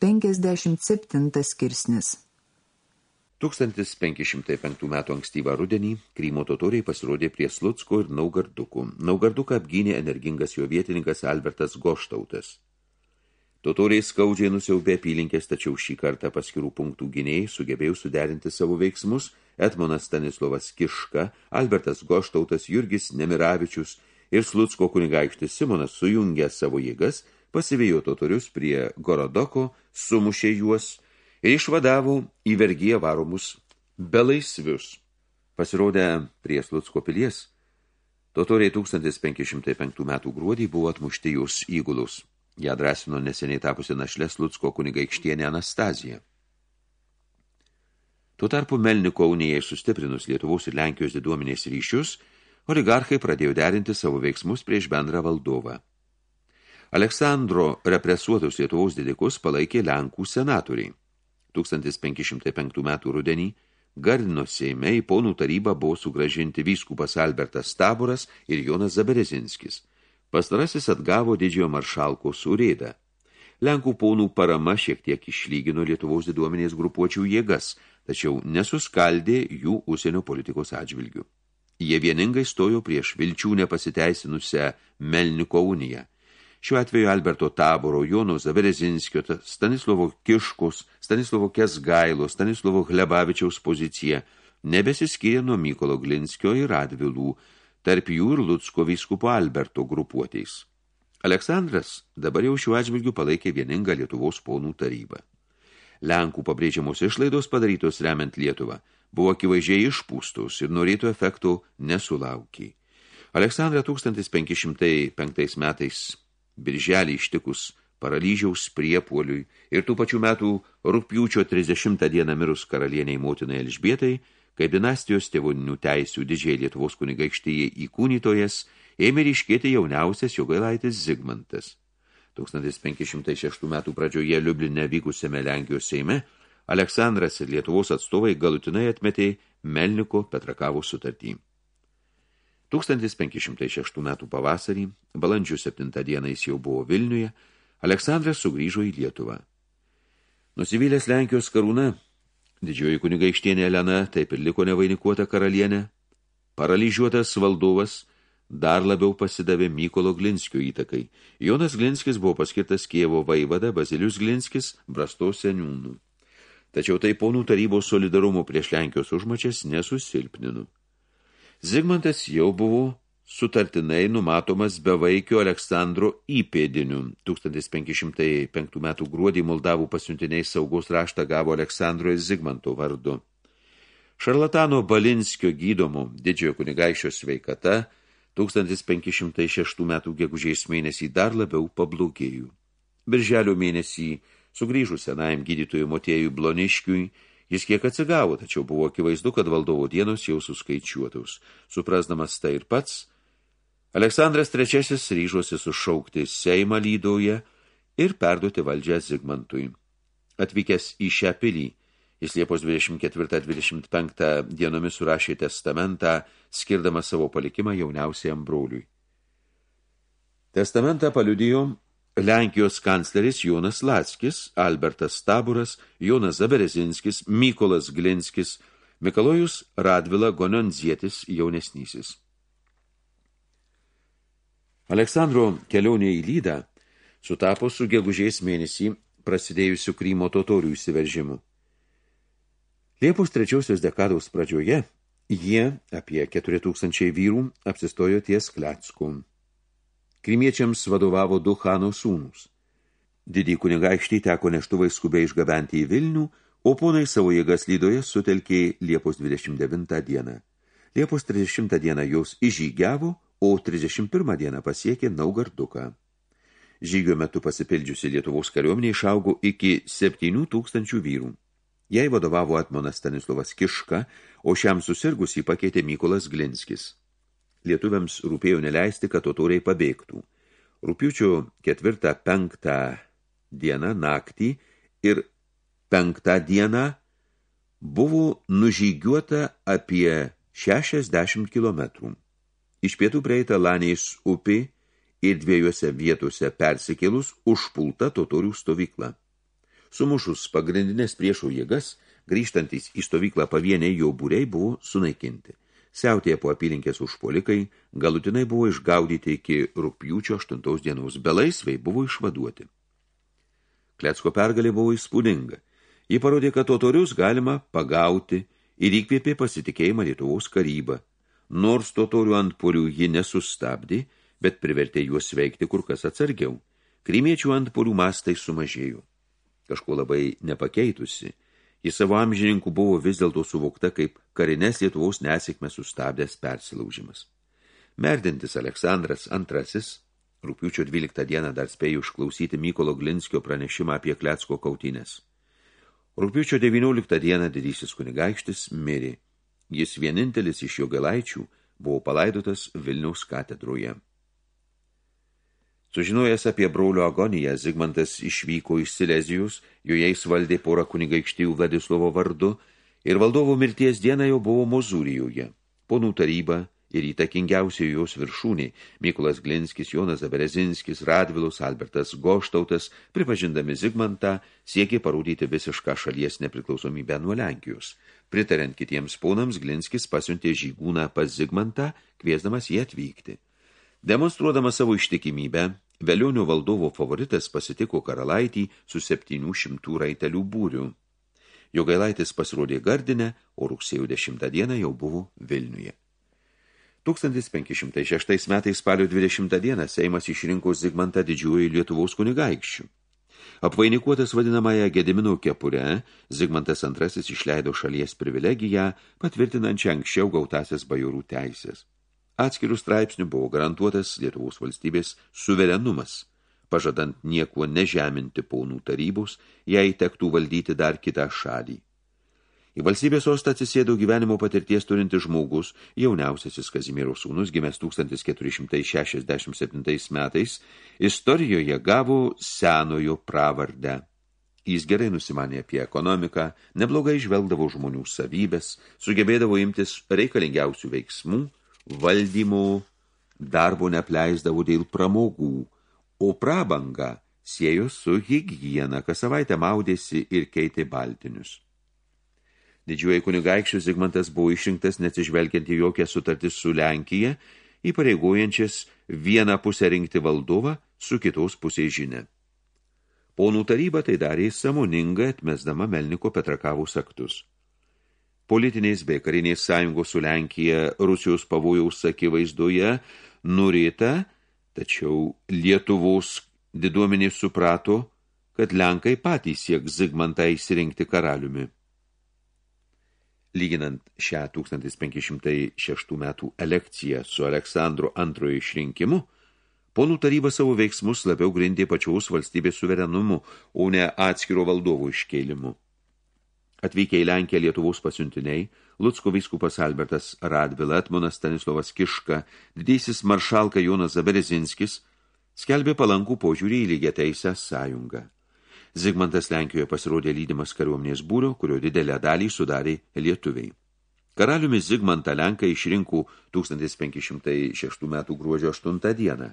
57 skirsnis 1505 metų ankstyvą rudenį Krymo totoriai pasirodė prie Slutsko ir Naugardukų. Naugarduką apgynė energingas jo vietininkas Albertas Goštautas. Totoriai skaudžiai nusiaubė apylinkės, tačiau šį kartą paskirų punktų gynėjai sugebėjo suderinti savo veiksmus Etmonas Stanislovas Kiška, Albertas Goštautas, Jurgis Nemiravičius ir Slutsko kunigaikštis Simonas sujungė savo jėgas, pasivėjo totorius prie Gorodoko, sumušė juos – ir išvadavo į vergiją varomus belaisvius. Pasirodę prie Slutsko pilies, totoriai 1505 metų gruodį buvo atmušti jos įgulus. Ją drąsino neseniai tapusi našlė Slutsko kunigaikštienė Anastazija. Tuo tarpu Melniko unijai sustiprinus Lietuvos ir Lenkijos diduomenės ryšius, oligarchai pradėjo derinti savo veiksmus prieš bendrą valdovą. Aleksandro represuotus Lietuvos didikus palaikė Lenkų senatoriai. 1505 metų rudenį Gardino Seime į ponų tarybą buvo sugražinti vyskupas Albertas Taboras ir Jonas Zaberezinskis. Pastarasis atgavo didžiojo maršalko surėdą. Lenkų ponų parama šiek tiek išlygino Lietuvos diduomenės grupuočių jėgas, tačiau nesuskaldė jų užsienio politikos atžvilgių. Jie vieningai stojo prieš vilčių nepasiteisinusią Melniko uniją – Šiuo atveju Alberto Taboro, Jono Zaverezinskio, Stanislovo Kiškus, Stanislovo Kesgailo, Stanislovo Hlebavičiaus pozicija nebesiskyrė nuo Mykolo Glinskio ir Radvilų, tarp jų ir Lutsko vyskupo Alberto grupuotės. Aleksandras dabar jau šiuo atžvilgiu palaikė vieningą Lietuvos ponų tarybą. Lenkų pabrėžiamos išlaidos padarytos remiant Lietuvą buvo akivaizdžiai išpūstos ir norėtų efektų nesulaukiai. Aleksandra 1505 metais birželį ištikus paralyžiaus priepuoliui ir tų pačių metų rūpjūčio 30 dieną mirus karalieniai motinai Elžbietai, kaip dinastijos tėvoninių teisių didžiai Lietuvos kunigaikštyje įkūnytojas, ėmė ryškėti jauniausias jo gailaitis Zigmantas. 1506 metų pradžioje Liubline vykusiame Lenkijos Seime Aleksandras ir Lietuvos atstovai galutinai atmetė Melniko Petrakavo sutartį. 1506 metų pavasarį, balandžio 7 dieną jis jau buvo Vilniuje, Aleksandras sugrįžo į Lietuvą. Nusivylęs Lenkijos karūna, didžioji kunigaikštienė Elena taip ir liko nevainikuota karalienė, paralyžiuotas valdovas dar labiau pasidavė Mykolo Glinskio įtakai. Jonas Glinskis buvo paskirtas Kievo vaivada, Bazilius Glinskis brastos seniūnų. Tačiau tai ponų tarybos solidarumo prieš Lenkijos užmačias nesusilpninu. Zigmantas jau buvo sutartinai numatomas bevaikio Aleksandro įpėdiniu. 1505 metų gruodį Moldavų pasiuntiniai saugos raštą gavo Aleksandro ir Zigmanto vardu. Šarlatano Balinskio gydomo didžiojo kunigaiščio sveikata 1506 metų gegužės mėnesį dar labiau pablogėjų. Birželio mėnesį sugrįžus senajam gydytojui Motiejui Bloniškiui, Jis kiek atsigavo, tačiau buvo akivaizdu, kad valdovo dienos jau suskaičiuotus. Suprasdamas tai ir pats, Aleksandras III ryžosi sušaukti Seimą lydoje ir perduoti valdžią Zigmantui. Atvykęs į šią pilį, jis Liepos 24-25 dienomis surašė testamentą, skirdamas savo palikimą jauniausiam broliui. Testamentą paliudijo Lenkijos kancleris Jonas Lackis, Albertas Taburas, Jonas Zaberezinskis, Mykolas Glinskis, Mikalojus Radvila Gononzietis jaunesnysis. Aleksandro kelionė į Lydą sutapo su gegužės mėnesį prasidėjusiu Krymo totorių įsiveržimu. Liepos trečiosios dekados pradžioje jie, apie 4000 vyrų, apsistojo ties Klecku. Krimiečiams vadovavo du Hano sūnus. Didį kunigaikštį teko neštuvai skubiai išgabenti į Vilnių, o ponai savo jėgas lydoje sutelkė Liepos 29 dieną. Liepos 30 dieną jos įžygiavo, o 31 dieną pasiekė Naugarduką. Žygio metu pasipildžiusi Lietuvos kariuomenė išaugo iki 7 tūkstančių vyrų. Jai vadovavo Atmonas Stanislovas Kiška, o šiam susirgus jį pakeitė Mykolas Glinskis. Lietuviams rūpėjo neleisti, kad totoriai pabėgtų. Rūpiučio ketvirtą penktą dieną naktį ir penktą dieną buvo nužygiuota apie 60 kilometrų. Iš pietų prieita Lanės upė ir dviejose vietose persikėlus užpulta totorių stovykla. Sumušus pagrindinės priešų jėgas, grįžtantys į stovyklą pavieniai jo būriai buvo sunaikinti. Siautėje po apylinkės užpolikai galutinai buvo išgaudyti iki rūpjūčio 8 dienos, belaisvai buvo išvaduoti. Klecko pergalė buvo įspūdinga. Ji parodė, kad totorius galima pagauti ir įkvėpė pasitikėjimą Lietuvos karybą. Nors totorių ant polių ji nesustabdė, bet privertė juos veikti kur kas atsargiau. Krymiečių ant polių mastai sumažėjo. Kažko labai nepakeitusi – Į savo amžininkų buvo vis dėlto suvokta kaip karinės Lietuvos nesėkmę sustabdęs persilaužimas. Merdintis Aleksandras II, rūpiučio 12 dieną dar spėjo išklausyti Mykolo Glinskio pranešimą apie Klecko kautynės. Rūpiučio 19 dieną didysis kunigaikštis mirė. Jis vienintelis iš jo galaičių buvo palaidotas Vilniaus katedroje. Sužinojęs apie brolio agoniją, Zigmantas išvyko iš Silezijus, joje jis valdė porą kunigaikštijų Vladislovo vardu ir valdovo mirties dieną jau buvo Mozūrijoje. Ponų taryba ir įtakingiausiai jos viršūnė Mykolas Glinskis, Jonas Zaberezinskis, Radvilus, Albertas Goštautas, pripažindami Zigmantą, siekė parodyti visišką šalies nepriklausomybę nuo Lenkijos. Pritariant kitiems ponams, Glinskis pasiuntė žygūną pas Zigmantą, kviesdamas jį atvykti. Demonstruodamas savo ištikimybę, Velionių valdovo favoritas pasitiko karalaitį su 700 raitelių būrių. Jogailaitis pasirodė Gardinę, o rugsėjo 10 dieną jau buvo Vilniuje. 1506 metais spalio 20 dieną Seimas išrinko Zigmantą didžiuoju Lietuvos kunigaikščių. Apvainikuotas vadinamąją Gedimino kepurę, Zigmantas II išleido šalies privilegiją, patvirtinančią anksčiau gautasias bajorų teisės. Atskirų straipsnių buvo garantuotas Lietuvos valstybės suverenumas, pažadant niekuo nežeminti paunų tarybos, jei tektų valdyti dar kitą šalį. Į valstybės sostą atsisėdo gyvenimo patirties turintis žmogus, jauniausiasis Kazimiero sūnus, gimęs 1467 metais, istorijoje gavo senojo pravardę. Jis gerai nusimanė apie ekonomiką, neblogai žvelgdavo žmonių savybės, sugebėdavo imtis reikalingiausių veiksmų, valdymų darbo nepleisdavo dėl pramogų, o prabanga siejo su higiena, kas savaitę maudėsi ir keitė baltinius. Didžiuoji kunigaikščius Zigmantas buvo išrinktas neatsižvelgiant į jokią sutartį su Lenkija, įpareigojančias vieną pusę rinkti valdovą su kitos pusės žinia. Ponų taryba tai darė samoningai atmesdama Melniko Petrakavus aktus politinės bei karinės sąjungos su Lenkija Rusijos pavojaus akivaizdoje nurėta, tačiau Lietuvos diduomenės suprato, kad Lenkai patys siek Zigmantą įsirinkti karaliumi. Lyginant šią 1506 metų elekciją su Aleksandro antrojo išrinkimu, ponų taryba savo veiksmus labiau grindė pačiaus valstybės suverenumu, o ne atskiro valdovo iškėlimu. Atvykę į Lenkiją Lietuvos pasiuntiniai, Lutsko vyskupas Albertas Radvila, Etmonas Stanislovas Kiška, didysis maršalka Jonas Zaberezinskis, skelbė palankų požiūrį į lygią teisę sąjungą. Zigmantas Lenkijoje pasirodė lydimas kariuomenės būrio, kurio didelę dalį sudarė lietuviai. Karaliumi Zigmantą Lenką išrinkų 1506 metų gruodžio 8 dieną.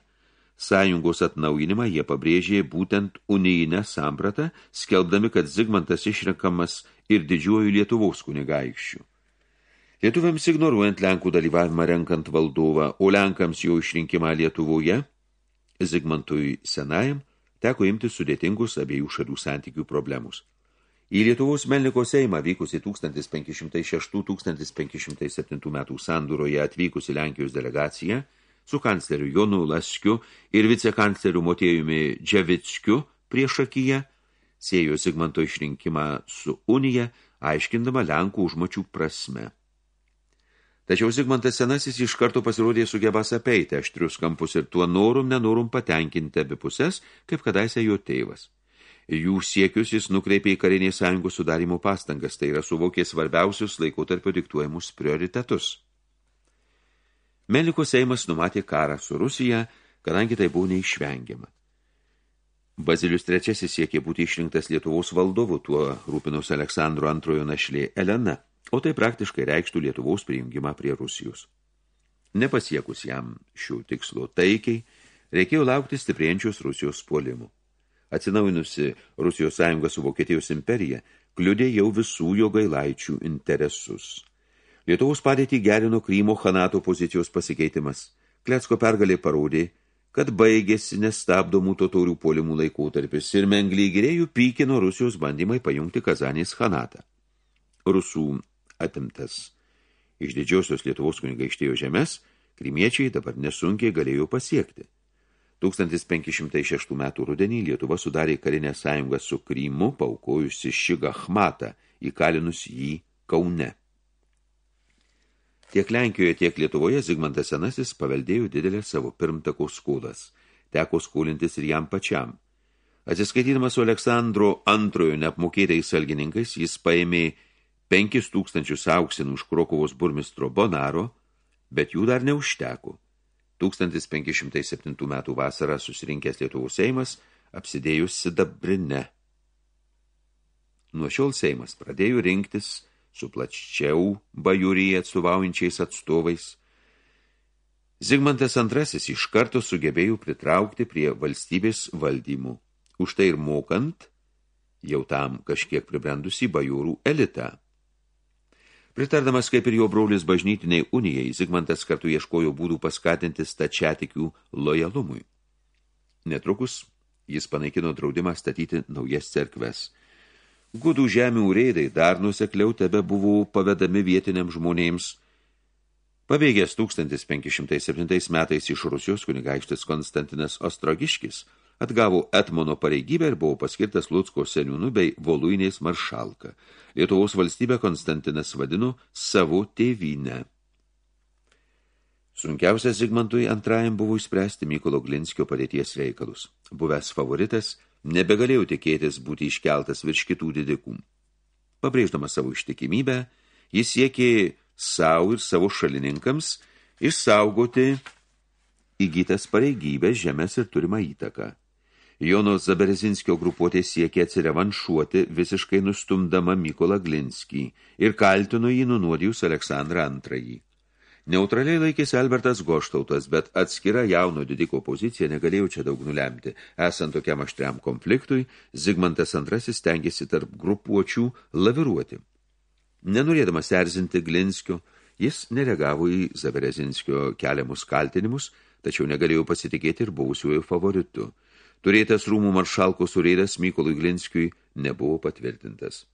Sąjungos atnaujinimą jie pabrėžė būtent unijinę sampratą, skelbdami, kad Zigmantas išrenkamas ir didžiuoju Lietuvos kunigaikščių. Lietuviams ignoruojant Lenkų dalyvavimą renkant valdovą, o Lenkams jo išrinkimą Lietuvoje, Zigmantui Senajam teko imti sudėtingus abiejų šalių santykių problemus. Į Lietuvos Melniko Seimą vykusi 1506-1507 metų sandūroje atvykusi Lenkijos delegacija su kancleriu Jonu Laskiu ir vicekancleriu Motiejumi Dževickiu priešakyje – siejo Zigmanto išrinkimą su Unija, aiškindama Lenkų užmačių prasme. Tačiau Zigmantas senasis iš karto pasirodė sugebas apeiti aštrius kampus ir tuo norum nenorum patenkinti abi pusės, kaip kadaise jo tėvas. Jų siekius jis nukreipė į karinės sąjungos sudarimo pastangas, tai yra suvokė svarbiausius laikotarpio diktuojamus prioritetus. Meliko Seimas numatė karą su Rusija, kadangi tai buvo neišvengiama. Bazilius III siekė būti išrinktas Lietuvos valdovu, tuo rūpinus Aleksandro antrojo našlė Elena, o tai praktiškai reikštų Lietuvos prijungimą prie Rusijos. Nepasiekus jam šių tikslo taikiai, reikėjo laukti stiprėjančios Rusijos puolimų. Atsinaujinusi Rusijos sąjunga su Vokietijos imperija kliudė jau visų jo gailaičių interesus. Lietuvos padėtį gerino Krymo Hanato pozicijos pasikeitimas. Klecko pergalė parodė, kad baigėsi nestabdomų totorių polimų laikotarpis ir menglygirėjų pykino Rusijos bandymai pajungti Kazanės Hanatą. Rusų atimtas iš didžiosios Lietuvos kunigaikštėjo žemės, krimiečiai dabar nesunkiai galėjo pasiekti. 1506 metų rudenį Lietuva sudarė karinę sąjungą su Krymu, paukojusi Šigą Achmatą, įkalinus jį Kaune. Tiek Lenkijoje, tiek Lietuvoje Zigmantas Senasis paveldėjo didelę savo pirmtako skolas. Teko skolintis ir jam pačiam. Atsiskaitydamas su Aleksandro antrojo neapmokėtais salgininkais, jis paėmė 5 tūkstančius auksinų iš Krokovos burmistro Bonaro, bet jų dar neužteko. 1507 metų vasarą susirinkęs Lietuvos Seimas apsidėjus sidabrine. Nuo šiol Seimas pradėjo rinktis su plačiau bajūryje atstovaujančiais atstovais. Zigmantas antrasis iš karto sugebėjo pritraukti prie valstybės valdymų, už tai ir mokant jau tam kažkiek pribrendusį bajūrų elitą. Pritardamas kaip ir jo braulis bažnytiniai unijai, Zigmantas kartu ieškojo būdų paskatinti stačiatikių lojalumui. Netrukus jis panaikino draudimą statyti naujas cerkves – Gudų žemių reidai dar nusekliau tebe buvo pavedami vietiniams žmonėms. Pabėgęs 1507 metais iš Rusijos kunigaikštis Konstantinas Ostrogiškis atgavo Etmono pareigybę ir buvo paskirtas Lucko seniūnų bei Voluinės maršalka. Lietuvos valstybę Konstantinas vadino savo tėvynę. Sunkiausias Zigmantui antrajam buvo išspręsti Mykolo Glinskio padėties reikalus. Buvęs favoritas – nebegalėjau tikėtis būti iškeltas virš kitų didikų. Pabrėždamas savo ištikimybę, jis siekė savo ir savo šalininkams išsaugoti įgytas pareigybės žemės ir turimą įtaką. Jono Zaberezinskio grupuotė siekė atsirevanšuoti visiškai nustumdama Mykolą Glinskį ir kaltino jį nunuodijus Aleksandrą antrąjį. Neutraliai laikėsi Albertas Goštautas, bet atskira jauno didiko pozicija negalėjo čia daug nulemti. Esant tokiam aštriam konfliktui, Zigmantas II stengiasi tarp grupuočių laviruoti. Nenorėdamas erzinti Glinskio, jis nereagavo į Zaberezinskio keliamus kaltinimus, tačiau negalėjo pasitikėti ir buvusiuoju favoritu. Turėtas rūmų maršalko surėdas Mykolui Glinskiui nebuvo patvirtintas.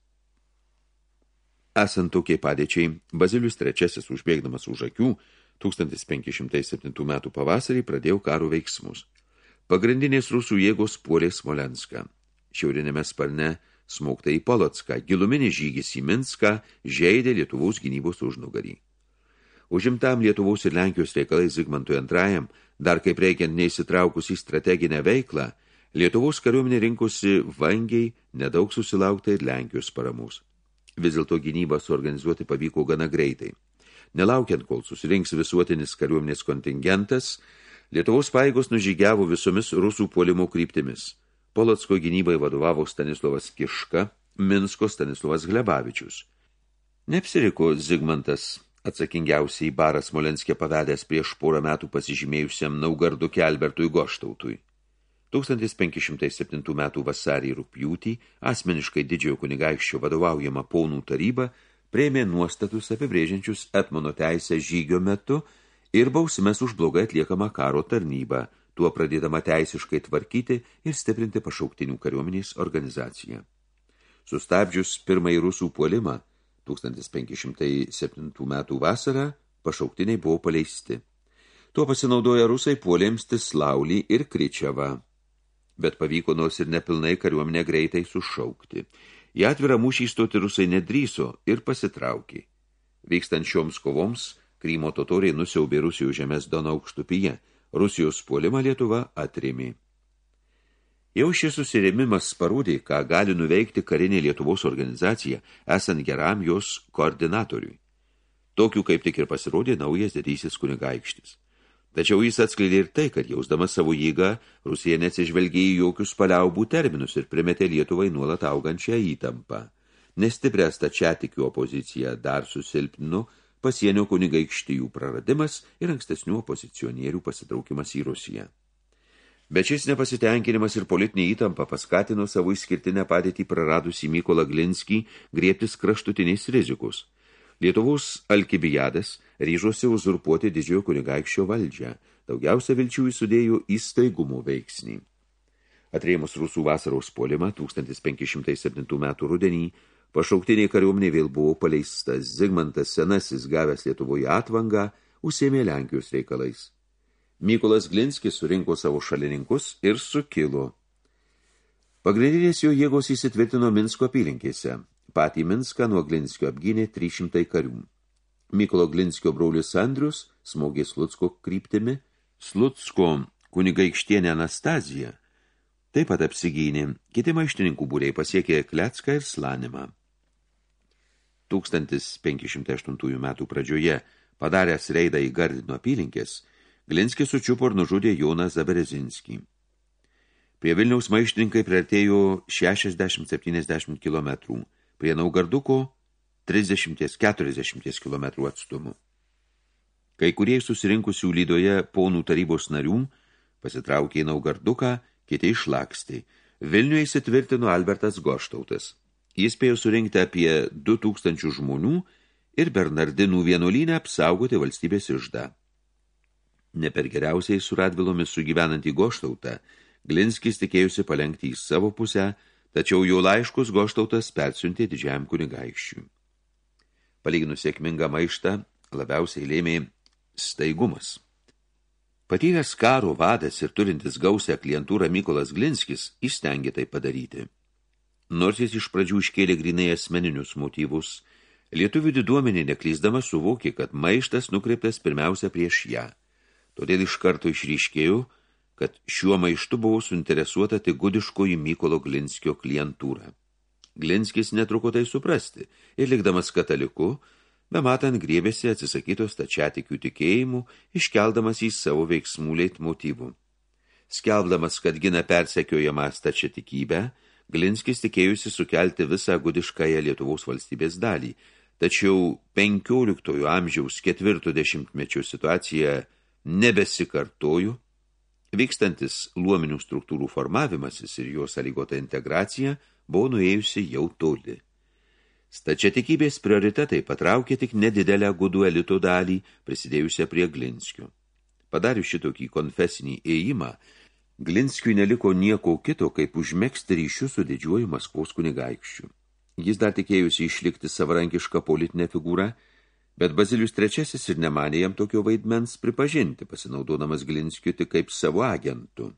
Esant tokiai padėčiai, Bazilius III, užbėgdamas už akių, 1507 metų pavasarį pradėjo karo veiksmus. Pagrindinės rusų jėgos puolė Smolenską. Šiaurinėme sparne smaukta į Polotską, giluminis žygis į Minską žaidė Lietuvos gynybos užnugarį. Užimtam Lietuvos ir Lenkijos reikalai Zigmantui antrajam, dar kaip reikiant neįsitraukus į strateginę veiklą, Lietuvos kariuomenė rinkosi vangiai, nedaug susilaukta ir Lenkijos paramos. Vis dėlto gynybą suorganizuoti pavyko gana greitai. Nelaukiant, kol susirinks visuotinis kariuomenės kontingentas, Lietuvos paėgos nužygiavo visomis rusų puolimo kryptimis. Polotsko gynybai vadovavo Stanislavas Kiška, Minsko Stanislavas Glebavičius. Neapsiriko Zigmantas, atsakingiausiai baras Smolenskė pavedęs prieš porą metų pasižymėjusiam Naugardukė Albertui Goštautui. 1507 metų vasarį rūpjūtį asmeniškai didžiojo kunigaikščio vadovaujama ponų taryba prieimė nuostatus apibrėžiančius etmono teisę žygio metu ir bausmes už blogai atliekamą karo tarnybą, tuo pradėdama teisiškai tvarkyti ir stiprinti pašauktinių kariuomenės organizaciją. Sustabdžius pirmąjį rusų puolimą 1507 metų vasarą pašauktiniai buvo paleisti. Tuo pasinaudoja rusai puolėms Tislaulį ir Kričiavą bet pavyko nors ir nepilnai kariuomenę greitai sušaukti. Į atvirą mūšį įstoti rusai nedryso ir pasitraukė. Vykstant šioms kovoms, Krymo totoriai nusiaubė Rusijos žemės Dono aukštupyje, Rusijos puolimą Lietuva atrėmė. Jau šis susirėmimas parodė, ką gali nuveikti karinė Lietuvos organizacija, esant geram jos koordinatoriui. Tokių kaip tik ir pasirodė naujas didysis kunigaikštis. Tačiau jis atskleidė ir tai, kad jausdama savo jėgą, Rusija neatsižvelgė į jokius paliaubų terminus ir primetė Lietuvai nuolat augančią įtampą. Nestiprę stačiatikių opoziciją dar susilpnino pasienio kunigaikštijų praradimas ir ankstesnių opozicionierių pasitraukimas į Rusiją. Bet šis nepasitenkinimas ir politinė įtampa paskatino savo išskirtinę padėtį praradusį Mykolą Glinskį griebtis kraštutiniais rizikus. Lietuvos Alkibijadas ryžosi uzurpuoti didžiojo kunigaikščio valdžią, daugiausia vilčių įsudėjo įstaigumo veiksnį. Atrėmus rusų vasaros polimą 1507 metų rudenį, pašauktiniai kariuomenė vėl buvo paleistas. Zigmantas Senasis, gavęs Lietuvoje atvangą, užsėmė Lenkijos reikalais. Mykolas Glinskis surinko savo šalininkus ir sukilo. Pagrindinės jo jėgos įsitvirtino Minsko apylinkėse. Patį Minską nuo Glinskio apgynė 300 karių. Mykolo Glinskio braulis Andrius smogė Slutsko kryptimi, Slutsko kunigaikštienė Anastazija taip pat apsigynė, kiti maištininkų būriai pasiekė Klecką ir Slanimą. 1508 metų pradžioje padaręs reidą į Gardino apylinkės, Glinskis sučiupo ir nužudė Joną Zaberezinskį. Prie Vilniaus maištininkai priartėjo 60-70 km, prie Naugarduko 30-40 km atstumu. Kai kurie susirinkusių lydoje ponų tarybos narių pasitraukė į Naugarduką, kiti išlakstė. Vilniuje įsitvirtino Albertas Goštautas. Jis spėjo surinkti apie 2000 žmonių ir Bernardinų vienuolynę apsaugoti valstybės išdą. Ne per geriausiai su Radvilomis sugyvenantį Goštautą, Glinskis tikėjusi palengti į savo pusę, tačiau jo laiškus Goštautas persiuntė didžiam kunigaikščiui. Palyginus sėkmingą maištą, labiausiai lėmė staigumas. Patyręs karo vadas ir turintis gausią klientūrą Mykolas Glinskis įstengė tai padaryti. Nors jis iš pradžių iškėlė grinai asmeninius motyvus, lietuvių diduomenė neklyzdama suvokė, kad maištas nukreiptas pirmiausia prieš ją – Todėl iš karto išryškėjau, kad šiuo maištu buvo suinteresuota tik gudiškoji Mykolo Glinskio klientūra. Glinskis netruko tai suprasti ir likdamas kataliku, bematant griebėsi atsisakytos tačiatikių tikėjimų, iškeldamas į savo veiksmų leitmotyvų. Skelbdamas, kad gina persekiojamą stačiatikybę, Glinskis tikėjusi sukelti visą gudiškąją Lietuvos valstybės dalį, tačiau 15 amžiaus ketvirto dešimtmečio situacija nebesikartoju, vykstantis luominių struktūrų formavimasis ir jos sąlygota integracija buvo nuėjusi jau toli. Stačiatikybės prioritetai patraukė tik nedidelę gudų elito dalį, prisidėjusią prie Glinskių. Padarius šitokį konfesinį ėjimą, Glinskiui neliko nieko kito, kaip užmėgsti ryšių su didžiuoju Maskvos kunigaikščiu. Jis dar tikėjusi išlikti savarankišką politinę figūrą, Bet Bazilius III ir nemanė jam tokio vaidmens pripažinti, pasinaudodamas Glinskiu tik kaip savo agentų.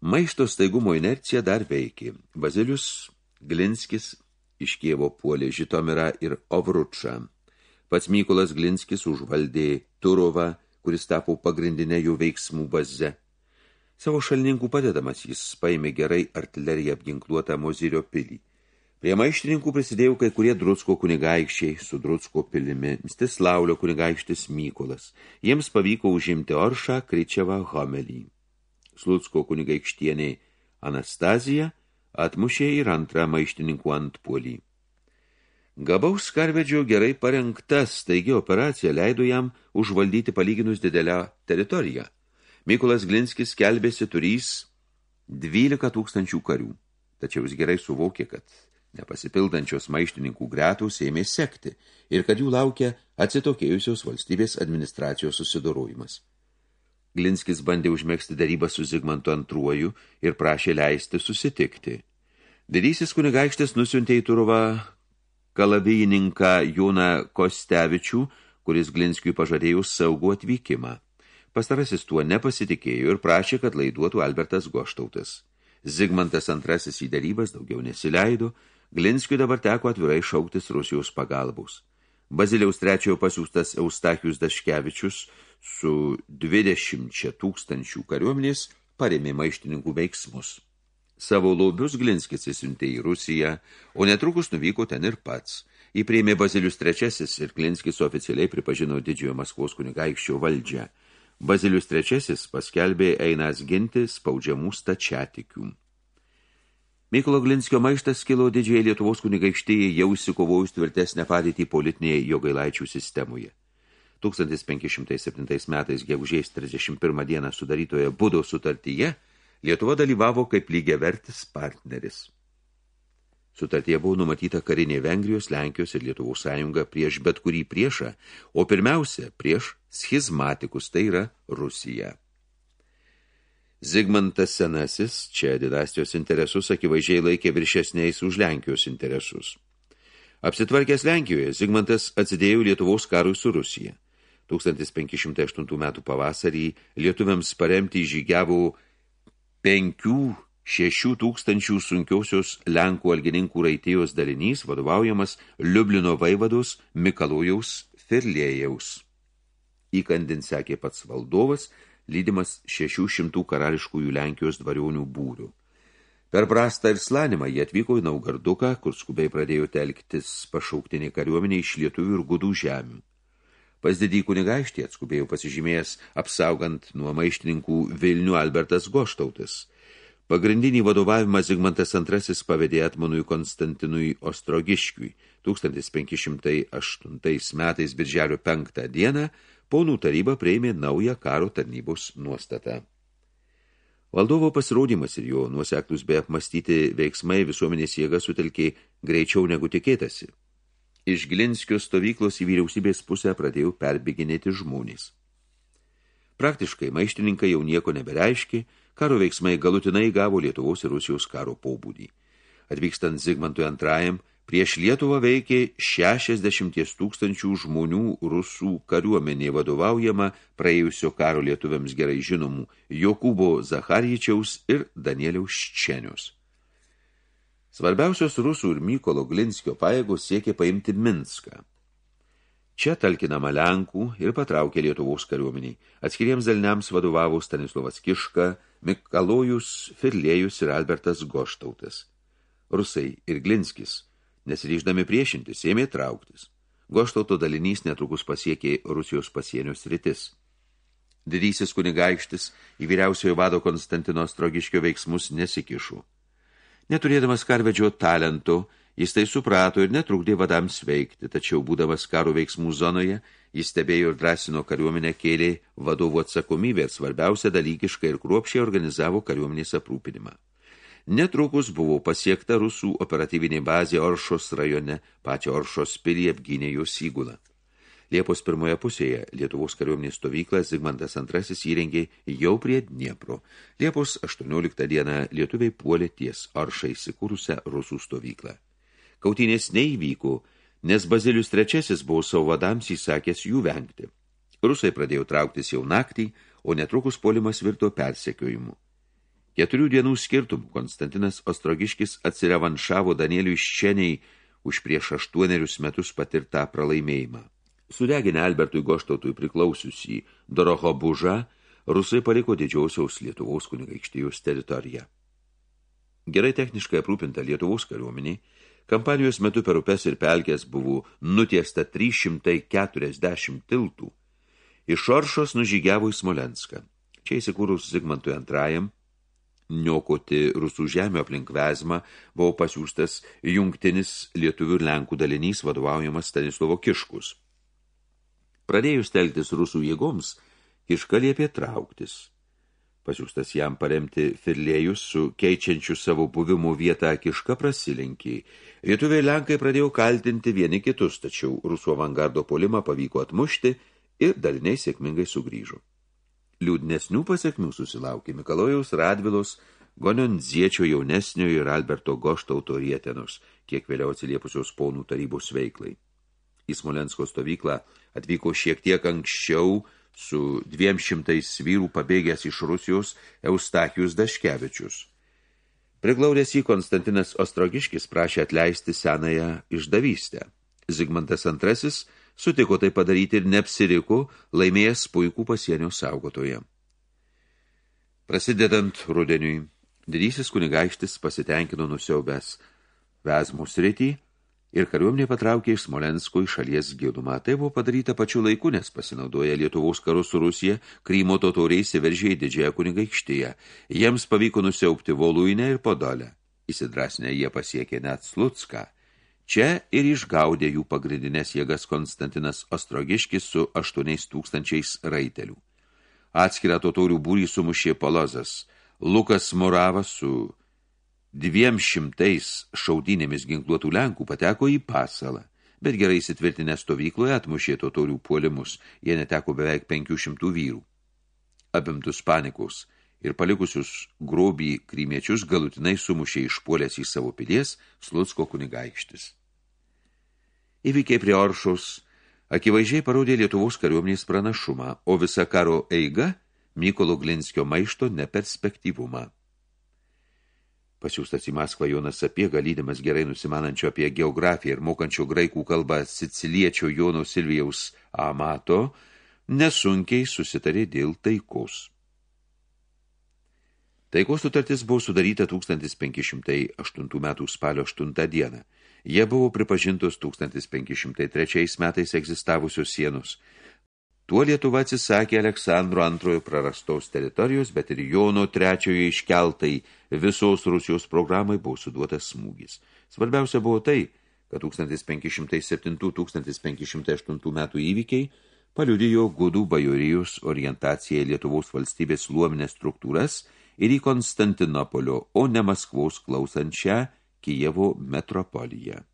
Maišto staigumo inercija dar veikė. Bazilius Glinskis iš Kievo puolė Žitomirą ir Ovručą. Pats Mykolas Glinskis užvaldė Turovą, kuris tapo pagrindinė jų veiksmų baze. Savo šalininkų padedamas jis paėmė gerai artileriją apginkluotą Mozirio pilį. Prie maištininkų prisidėjo kai kurie Drutsko kunigaikščiai su Drutsko pilimi, Mstislaulio kunigaikštis Mykolas. Jiems pavyko užimti Oršą, Kryčiavą, Homelį. Slutsko kunigaikštieniai Anastazija atmušė ir antrą maištininkų antpuolį. Gabaus karvedžio gerai parengtas, taigi operacija leido jam užvaldyti palyginus didelę teritoriją. Mykolas Glinskis kelbėsi turys 12 tūkstančių karių, tačiau jis gerai suvokė, kad Nepasipildančios maištininkų gretos ėmė sekti ir kad jų laukia atsitokėjusios valstybės administracijos susidorojimas. Glinskis bandė užmėgsti darybą su Zigmantu antruoju ir prašė leisti susitikti. Didysis kunigaikštis nusiuntė į Turovą kalabijininką Joną Kostevičių, kuris Glinskiui pažadėjo saugų atvykimą. Pastarasis tuo nepasitikėjo ir prašė, kad laiduotų Albertas Goštautas. Zigmantas antrasis į darybas daugiau nesileido, Glinskiui dabar teko atvirai šauktis Rusijos pagalbos. Baziliaus trečiojo pasiūstas Eustachius Daškevičius su 20 tūkstančių kariuomenės parėmė maištininkų veiksmus. Savo laubius Glinskis įsiuntė į Rusiją, o netrukus nuvyko ten ir pats. Įprėmė Bazilius III ir Glinskis oficialiai pripažino didžiojo Maskvos kunigaikščio valdžią. Bazilius III paskelbė einas ginti spaudžiamų stačiatikių. Mykolo Glinskio maištas kilo didžiai Lietuvos kunigaikštėje jau įsikovojus tvirtesnę padėtį politinėje jogailaičių sistemoje. 1507 metais gegužės 31 dieną sudarytoje Budo sutartyje Lietuva dalyvavo kaip lygiavertis partneris. Sutartie buvo numatyta karinė Vengrijos, Lenkijos ir Lietuvos sąjunga prieš bet kurį priešą, o pirmiausia prieš schizmatikus, tai yra Rusija. Zigmantas Senasis čia dinastijos interesus akivaizdžiai laikė viršesniais už Lenkijos interesus. Apsitvarkęs Lenkijoje, Zigmantas atsidėjo Lietuvos karui su Rusija. 1508 metų pavasarį lietuviams paremti žygiavo penkių šešių tūkstančių sunkiausios Lenkų algininkų raitėjos dalinys, vadovaujamas Liublino vaivados Mikalojaus Firlėjaus. Įkandin sekė pats valdovas, lydimas šešių šimtų karališkųjų Lenkijos dvarionių būrių. Per prastą ir slanimą jie atvyko į Naugarduką, kur skubiai pradėjo telktis pašauktinį kariuomenį iš lietuvių ir gudų žemių. Pas didį kunigaštį atskubėjo pasižymėjęs apsaugant nuo maištininkų Vilnių Albertas Goštautis. Pagrindinį vadovavimą Zigmantas II pavedė Atmanui Konstantinui Ostrogiškiui 1508 metais birželio 5 dieną ponų taryba priėmė naują karo tarnybos nuostatą. Valdovo pasirodymas ir jo nuoseklus bei apmastyti veiksmai visuomenės jėga sutelkė greičiau negu tikėtasi. Iš Glinskio stovyklos į vyriausybės pusę pradėjo perbėginėti žmonės. Praktiškai maištininkai jau nieko nebereiškė, karo veiksmai galutinai gavo Lietuvos ir Rusijos karo pobūdį. Atvykstant Zigmantui antrajam, Prieš Lietuvą veikė 60 tūkstančių žmonių rusų kariuomenė vadovaujama praėjusio karo lietuviams gerai žinomų Jokūbo Zacharjičiaus ir Danieliaus Čenius. Svarbiausios rusų ir Mykolo Glinskio pajėgos siekė paimti Minską. Čia talkinama Lenkų ir patraukė Lietuvos kariuomeniai. Atskiriems daliniams vadovavo Stanislovas Kiška, Mikalojus, Firlėjus ir Albertas Goštautas. Rusai ir Glinskis – Nesiryždami priešintis, ėmė trauktis. Goštauto dalinys netrukus pasiekė Rusijos pasienio sritis. Didysis kunigaikštis į vyriausiojo vado Konstantino Strogiškio veiksmus nesikišų. Neturėdamas karvedžio talento, jis tai suprato ir netrukdė vadams veikti, tačiau būdamas karo veiksmų zonoje, jis stebėjo ir drąsino kariuomenę kėlė vadovų atsakomybę ir svarbiausia dalykiškai ir kruopšiai organizavo kariuomenės aprūpinimą. Netrukus buvo pasiekta rusų operatyvinė bazė Oršos rajone, pačią Oršos pilį apgynė jos įgulą. Liepos pirmoje pusėje Lietuvos kariuomenės stovyklą Zigmantas II įrengė jau prie Dniepro. Liepos 18 dieną lietuviai puolė ties Oršai įsikūrusią rusų stovyklą. Kautinės neįvyko, nes Bazilius III buvo savo vadams įsakęs jų vengti. Rusai pradėjo trauktis jau naktį, o netrukus puolimas virto persekiojimu. Keturių dienų skirtumų Konstantinas Ostrogiškis atsirevanšavo Danieliui Ščeniai už prieš aštuonerius metus patirtą pralaimėjimą. Sudeginę Albertui Goštautui priklausiusį Doroho bužą, rusai paliko didžiausiaus Lietuvos kunigaikštijos teritoriją. Gerai techniškai aprūpinta Lietuvos kariuomenė, kampanijos metu per upes ir pelkės buvo nutiesta 340 tiltų. Iš Oršos nužygiavo į Smolenską. Čia įsikūrus Zigmantui antrajam, niokoti rusų žemė aplink Vezmą buvo pasiūstas jungtinis lietuvių ir lenkų dalinys vadovaujamas Stanislovo Kiškus. Pradėjus telktis rusų jėgoms, Kiška liepė trauktis. Pasiūstas jam paremti Firlėjus su keičiančiu savo buvimo vietą Kiška prasilenkė. Lietuviai Lenkai pradėjo kaltinti vieni kitus, tačiau rusų avangardo polimą pavyko atmušti ir daliniai sėkmingai sugrįžo. Liūdnesnių pasiekmių susilaukė Mikalojaus Radvilos, Gonionziečio jaunesnio ir Alberto Goštauto rietenos, kiek vėliau atsiliepusios ponų tarybos veiklai. Į Smolensko stovyklą atvyko šiek tiek anksčiau su dviem šimtais vyrų pabėgęs iš Rusijos Eustachijus Daškevičius. Priglaudęs į Konstantinas Ostrogiškis prašė atleisti senąją išdavystę. Zigmantas II sutiko tai padaryti ir neapsiriko, laimėjęs puikų pasienio saugotoje. Prasidedant rudeniui, didysis kunigaikštis pasitenkino nusiaubęs Vezmų sritį ir kariuomenė patraukė iš Smolensko į šalies gilumą. Tai buvo padaryta pačiu laiku, nes pasinaudoja Lietuvos karu su Rusija, Krymo totoriai įsiveržė į didžiąją kunigaikštyje. Jiems pavyko nusiaupti Voluinę ir Podolę. Įsidrasnę jie pasiekė net Slutską. Čia ir išgaudė jų pagrindinės jėgas Konstantinas Ostrogiškis su aštuoniais tūkstančiais raitelių. Atskirą totorių būrį sumušė Polozas, Lukas Moravas su dviem šimtais šaudynėmis ginkluotų Lenkų pateko į pasalą, bet gerai įsitvirtinę stovykloje atmušė totorių puolimus, jie neteko beveik 500 vyrų. Apimtus panikos ir palikusius grobį krymiečius galutinai sumušė išpuolęs į savo pilies Slutsko kunigaikštis. Įvykiai prie Oršaus akivaizdžiai parodė Lietuvos kariuomenės pranašumą, o visa karo eiga Mykolo Glinskio maišto neperspektyvumą. Pasiūstas į Maskvą Jonas Sapiega, lydimas gerai nusimanančio apie geografiją ir mokančio graikų kalbą siciliečio Jono Silvijaus Amato, nesunkiai susitarė dėl taikos. Taikos sutartis buvo sudaryta 1508 metų spalio 8 dieną. Jie buvo pripažintos 1503 metais egzistavusios sienos. Tuo Lietuva atsisakė Aleksandro antrojo prarastos teritorijos, bet ir Jono trečiojo iškeltai visos Rusijos programai buvo suduotas smūgis. Svarbiausia buvo tai, kad 1507-1508 metų įvykiai paliudijo gudų bajorijos orientaciją į Lietuvos valstybės luominės struktūras – ir į Konstantinopolio, o ne Maskvos klausančią Kijevo metropoliją.